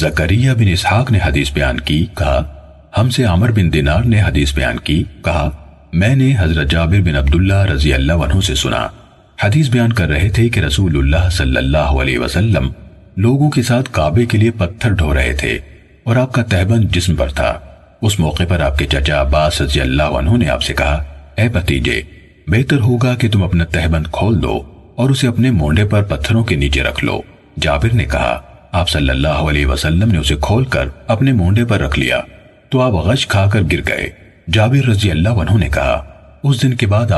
زکریہ بن اسحاق نے حدیث بیان کی، کہا، ہم سے عمر بن دینار نے حدیث بیان کی، کہا، میں نے حضرت جابر بن عبداللہ رضی اللہ عنہ سے سنا۔ حدیث بیان کر رہے تھے کہ رسول اللہ صلی اللہ علیہ وسلم لوگوں کے ساتھ کعبے کے لیے پتھر ڈھو رہے تھے اور آپ کا تہبند جسم پر تھا۔ اس موقع پر آپ کے چچا عباس رضی اللہ عنہ نے آپ سے کہا، اے بتیجے، بہتر ہوگا کہ تم اپنا تہبند کھول دو اور اسے اپنے مونڈے آپ صلی اللہ علیہ وسلم نے اسے کھول کر اپنے مونڈے پر رکھ لیا۔ تو آپ غش کھا کر گر گئے۔ جابر رضی اللہ عنہ نے کہا، اس دن کے بعد